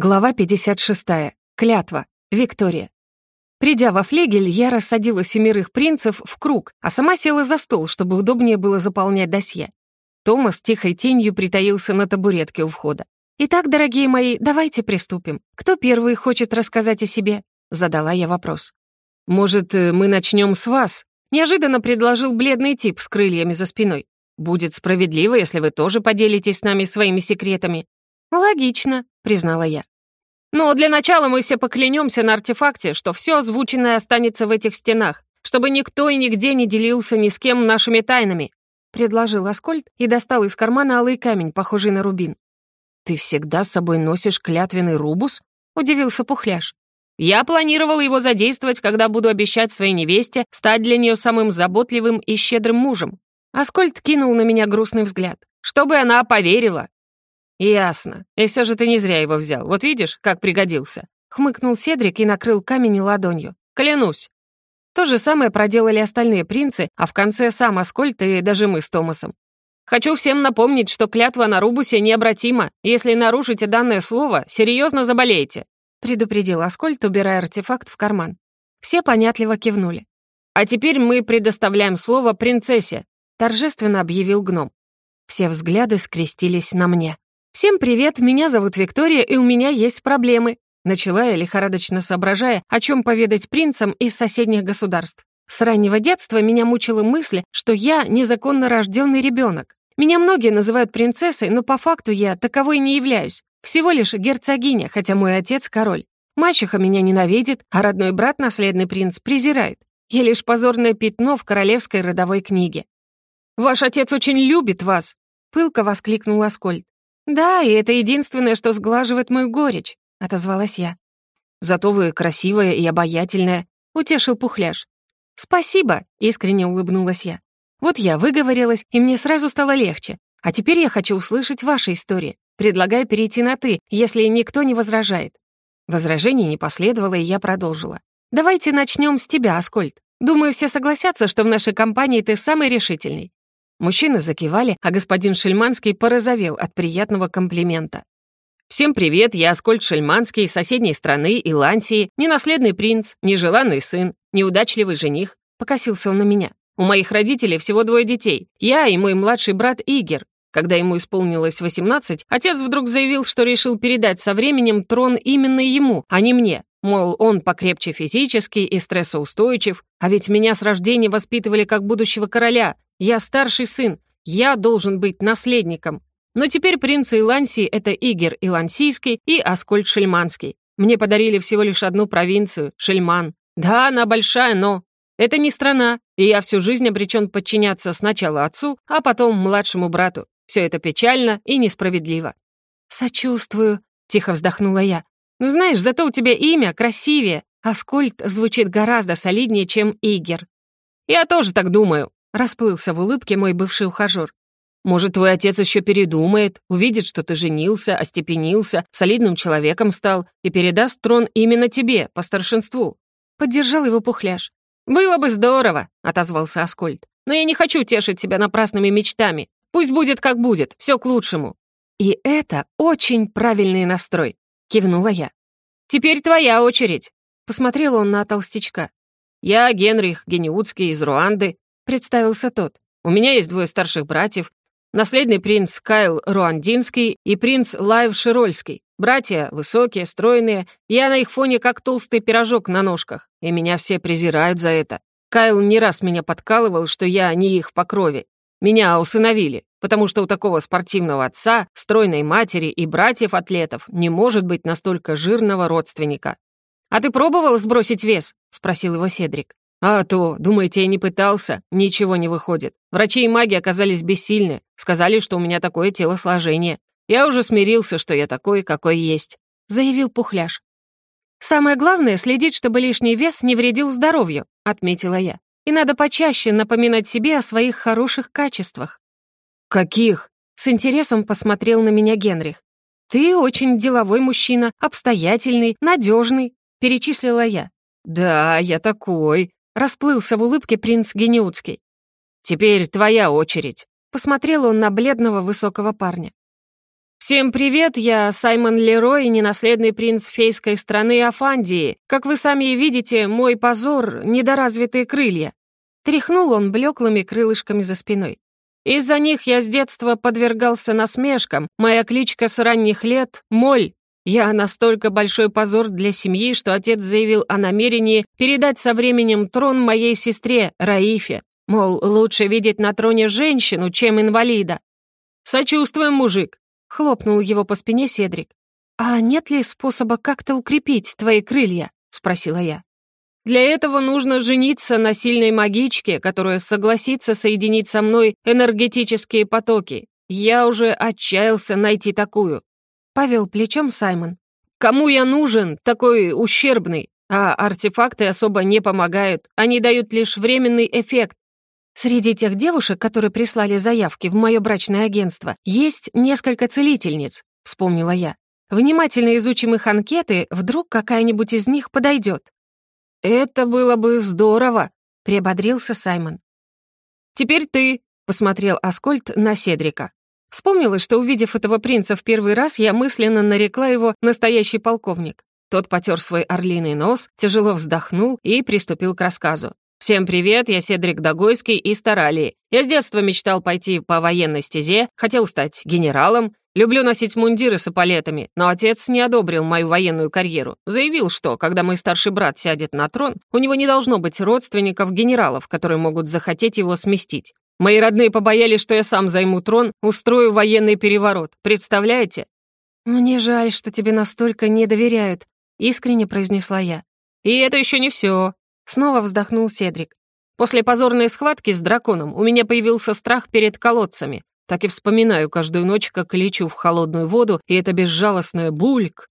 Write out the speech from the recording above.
Глава 56. Клятва. Виктория. Придя во флегель, я рассадила семерых принцев в круг, а сама села за стол, чтобы удобнее было заполнять досье. Томас тихой тенью притаился на табуретке у входа. «Итак, дорогие мои, давайте приступим. Кто первый хочет рассказать о себе?» — задала я вопрос. «Может, э, мы начнем с вас?» — неожиданно предложил бледный тип с крыльями за спиной. «Будет справедливо, если вы тоже поделитесь с нами своими секретами. «Логично», — признала я. «Но для начала мы все поклянемся на артефакте, что все озвученное останется в этих стенах, чтобы никто и нигде не делился ни с кем нашими тайнами», — предложил Аскольд и достал из кармана алый камень, похожий на рубин. «Ты всегда с собой носишь клятвенный рубус?» — удивился Пухляш. «Я планировал его задействовать, когда буду обещать своей невесте стать для нее самым заботливым и щедрым мужем». Аскольд кинул на меня грустный взгляд. «Чтобы она поверила, «Ясно. И все же ты не зря его взял. Вот видишь, как пригодился». Хмыкнул Седрик и накрыл камень ладонью. «Клянусь». То же самое проделали остальные принцы, а в конце сам Аскольд и даже мы с Томасом. Хочу всем напомнить, что клятва на Рубусе необратима. Если нарушите данное слово, серьезно заболеете», — предупредил Аскольд, убирая артефакт в карман. Все понятливо кивнули. «А теперь мы предоставляем слово принцессе», — торжественно объявил гном. Все взгляды скрестились на мне. «Всем привет, меня зовут Виктория, и у меня есть проблемы», начала я, лихорадочно соображая, о чем поведать принцам из соседних государств. С раннего детства меня мучила мысль, что я незаконно рожденный ребенок. Меня многие называют принцессой, но по факту я таковой не являюсь. Всего лишь герцогиня, хотя мой отец — король. Мачеха меня ненавидит, а родной брат, наследный принц, презирает. Я лишь позорное пятно в королевской родовой книге. «Ваш отец очень любит вас!» — пылко воскликнул Аскольд. «Да, и это единственное, что сглаживает мою горечь», — отозвалась я. «Зато вы красивая и обаятельная», — утешил Пухляш. «Спасибо», — искренне улыбнулась я. «Вот я выговорилась, и мне сразу стало легче. А теперь я хочу услышать ваши истории. Предлагаю перейти на «ты», если никто не возражает». Возражений не последовало, и я продолжила. «Давайте начнем с тебя, Аскольд. Думаю, все согласятся, что в нашей компании ты самый решительный. Мужчины закивали, а господин Шельманский порозовел от приятного комплимента. «Всем привет, я Аскольд Шельманский из соседней страны, Илансии, ненаследный принц, нежеланный сын, неудачливый жених», — покосился он на меня. «У моих родителей всего двое детей, я и мой младший брат Игер. Когда ему исполнилось 18, отец вдруг заявил, что решил передать со временем трон именно ему, а не мне. Мол, он покрепче физически и стрессоустойчив, а ведь меня с рождения воспитывали как будущего короля, я старший сын, я должен быть наследником. Но теперь принцы Илансии — это Игер Илансийский и Аскольд Шельманский. Мне подарили всего лишь одну провинцию — Шельман. Да, она большая, но... Это не страна, и я всю жизнь обречен подчиняться сначала отцу, а потом младшему брату. Все это печально и несправедливо. «Сочувствую», — тихо вздохнула я. «Ну знаешь, зато у тебя имя красивее. Аскольд звучит гораздо солиднее, чем Игер». «Я тоже так думаю», Расплылся в улыбке мой бывший ухажёр. «Может, твой отец еще передумает, увидит, что ты женился, остепенился, солидным человеком стал и передаст трон именно тебе, по старшинству». Поддержал его пухляш. «Было бы здорово», — отозвался Аскольд. «Но я не хочу тешить себя напрасными мечтами. Пусть будет, как будет, все к лучшему». «И это очень правильный настрой», — кивнула я. «Теперь твоя очередь», — посмотрел он на толстячка. «Я Генрих Гениутский из Руанды, представился тот. «У меня есть двое старших братьев, наследный принц Кайл Руандинский и принц Лайв Широльский. Братья высокие, стройные, я на их фоне как толстый пирожок на ножках, и меня все презирают за это. Кайл не раз меня подкалывал, что я не их по крови. Меня усыновили, потому что у такого спортивного отца, стройной матери и братьев-атлетов не может быть настолько жирного родственника. «А ты пробовал сбросить вес?» — спросил его Седрик. «А то, думаете, я не пытался? Ничего не выходит. Врачи и маги оказались бессильны. Сказали, что у меня такое телосложение. Я уже смирился, что я такой, какой есть», — заявил Пухляш. «Самое главное — следить, чтобы лишний вес не вредил здоровью», — отметила я. «И надо почаще напоминать себе о своих хороших качествах». «Каких?» — с интересом посмотрел на меня Генрих. «Ты очень деловой мужчина, обстоятельный, надежный», — перечислила я. «Да, я такой», Расплылся в улыбке принц Гениутский. «Теперь твоя очередь», — посмотрел он на бледного высокого парня. «Всем привет, я Саймон Лерой, ненаследный принц фейской страны Афандии. Как вы сами видите, мой позор — недоразвитые крылья». Тряхнул он блеклыми крылышками за спиной. «Из-за них я с детства подвергался насмешкам. Моя кличка с ранних лет — Моль. Я настолько большой позор для семьи, что отец заявил о намерении передать со временем трон моей сестре Раифе. Мол, лучше видеть на троне женщину, чем инвалида. «Сочувствуем, мужик», — хлопнул его по спине Седрик. «А нет ли способа как-то укрепить твои крылья?» — спросила я. «Для этого нужно жениться на сильной магичке, которая согласится соединить со мной энергетические потоки. Я уже отчаялся найти такую». Повел плечом Саймон. «Кому я нужен, такой ущербный? А артефакты особо не помогают, они дают лишь временный эффект, Среди тех девушек, которые прислали заявки в мое брачное агентство, есть несколько целительниц, вспомнила я. Внимательно изучим их анкеты, вдруг какая-нибудь из них подойдет. Это было бы здорово, приободрился Саймон. Теперь ты, посмотрел Аскольд на Седрика. Вспомнилось, что, увидев этого принца в первый раз, я мысленно нарекла его «настоящий полковник». Тот потер свой орлиный нос, тяжело вздохнул и приступил к рассказу. «Всем привет, я Седрик Дагойский из Таралии. Я с детства мечтал пойти по военной стезе, хотел стать генералом, люблю носить мундиры с эполетами, но отец не одобрил мою военную карьеру. Заявил, что, когда мой старший брат сядет на трон, у него не должно быть родственников-генералов, которые могут захотеть его сместить. Мои родные побоялись, что я сам займу трон, устрою военный переворот. Представляете? «Мне жаль, что тебе настолько не доверяют», — искренне произнесла я. «И это еще не все. Снова вздохнул Седрик. После позорной схватки с драконом у меня появился страх перед колодцами. Так и вспоминаю каждую ночь, как лечу в холодную воду, и это безжалостное бульк.